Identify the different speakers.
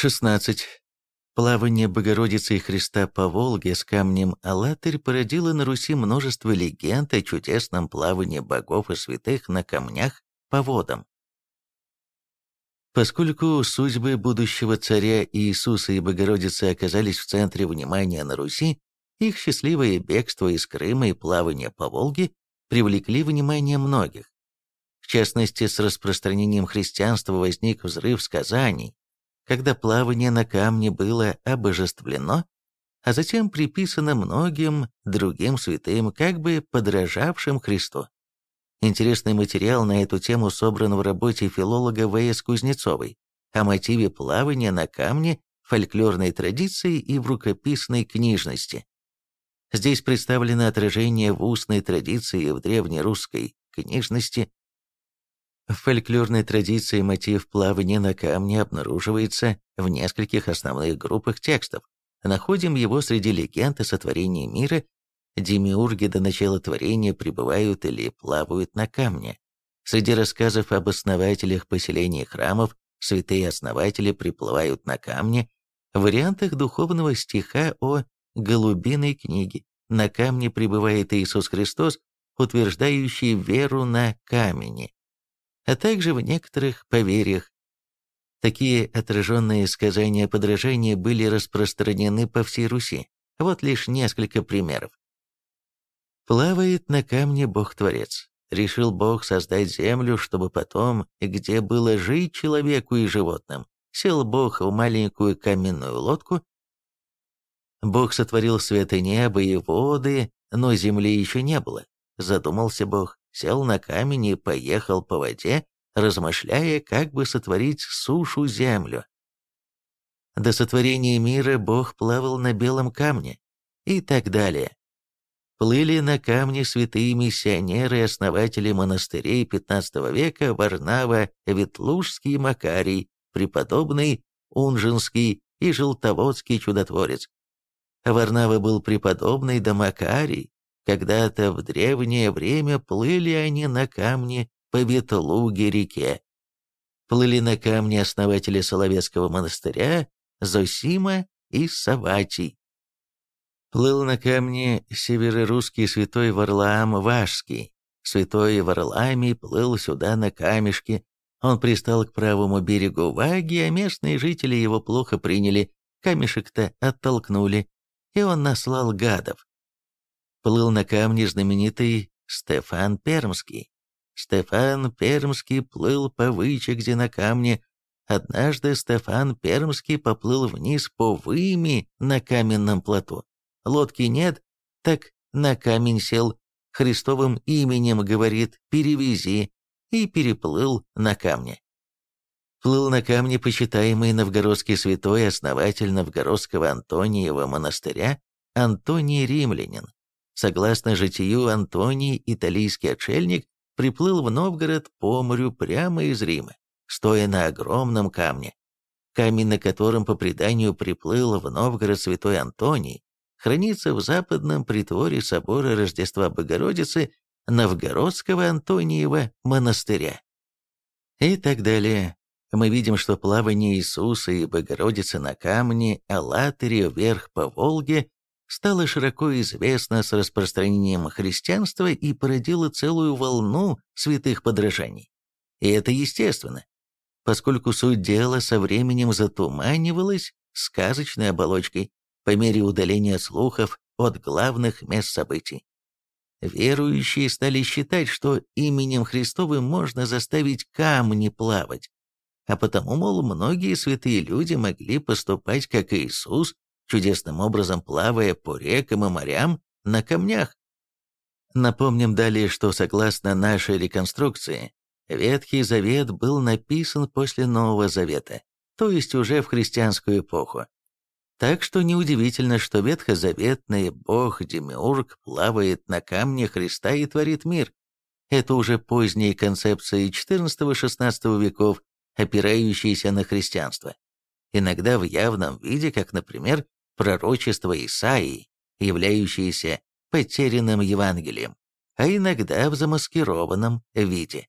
Speaker 1: 16. Плавание Богородицы и Христа по Волге с камнем Алатырь породило на Руси множество легенд о чудесном плавании богов и святых на камнях по водам. Поскольку судьбы будущего царя Иисуса и Богородицы оказались в центре внимания на Руси, их счастливое бегство из Крыма и плавание по Волге привлекли внимание многих. В частности, с распространением христианства возник взрыв сказаний, когда плавание на камне было обожествлено, а затем приписано многим другим святым, как бы подражавшим Христу. Интересный материал на эту тему собран в работе филолога В.С. Кузнецовой о мотиве плавания на камне, фольклорной традиции и в рукописной книжности. Здесь представлено отражение в устной традиции в древнерусской книжности. В фольклорной традиции мотив плавания на камне обнаруживается в нескольких основных группах текстов. Находим его среди легенд о сотворении мира Демиурги до начала творения пребывают или плавают на камне. Среди рассказов об основателях поселений храмов святые основатели приплывают на камне. В вариантах духовного стиха о «голубиной книге» на камне пребывает Иисус Христос, утверждающий веру на камени, а также в некоторых поверьях. Такие отраженные сказания подражания были распространены по всей Руси. Вот лишь несколько примеров. Плавает на камне Бог-творец. Решил Бог создать землю, чтобы потом, где было жить человеку и животным, сел Бог в маленькую каменную лодку. Бог сотворил свет и небо, и воды, но земли еще не было. Задумался Бог, сел на камень и поехал по воде, размышляя, как бы сотворить сушу землю. До сотворения мира Бог плавал на белом камне и так далее плыли на камне святые миссионеры и основатели монастырей XV века Варнава, Ветлужский Макарий, преподобный Унжинский и Желтоводский чудотворец. Варнава был преподобный да Макарий. Когда-то в древнее время плыли они на камне по Ветлуге-реке. Плыли на камне основатели Соловецкого монастыря Зосима и Саватий. Плыл на камне северорусский святой Варлаам Вашский. Святой Варлаамий плыл сюда на камешке. Он пристал к правому берегу Ваги, а местные жители его плохо приняли, камешек-то оттолкнули, и он наслал гадов. Плыл на камне знаменитый Стефан Пермский. Стефан Пермский плыл по вычегде на камне. Однажды Стефан Пермский поплыл вниз по выми на каменном плоту. Лодки нет, так на камень сел, Христовым именем, говорит, перевези, и переплыл на камне. Плыл на камне почитаемый новгородский святой, основатель новгородского Антониева монастыря, Антоний Римлянин. Согласно житию Антоний, италийский отшельник, приплыл в Новгород по морю прямо из Рима, стоя на огромном камне. Камень, на котором по преданию приплыл в Новгород святой Антоний, хранится в западном притворе собора Рождества Богородицы Новгородского Антониева монастыря. И так далее. Мы видим, что плавание Иисуса и Богородицы на камне Алатыре вверх по Волге стало широко известно с распространением христианства и породило целую волну святых подражаний. И это естественно, поскольку суть дела со временем затуманивалась сказочной оболочкой, по мере удаления слухов от главных мест событий. Верующие стали считать, что именем Христовым можно заставить камни плавать, а потому, мол, многие святые люди могли поступать, как Иисус, чудесным образом плавая по рекам и морям на камнях. Напомним далее, что согласно нашей реконструкции, Ветхий Завет был написан после Нового Завета, то есть уже в христианскую эпоху. Так что неудивительно, что ветхозаветный бог Демиург плавает на камне Христа и творит мир. Это уже поздние концепции XIV-XVI веков, опирающиеся на христианство. Иногда в явном виде, как, например, пророчество Исаии, являющееся потерянным Евангелием, а иногда в замаскированном виде.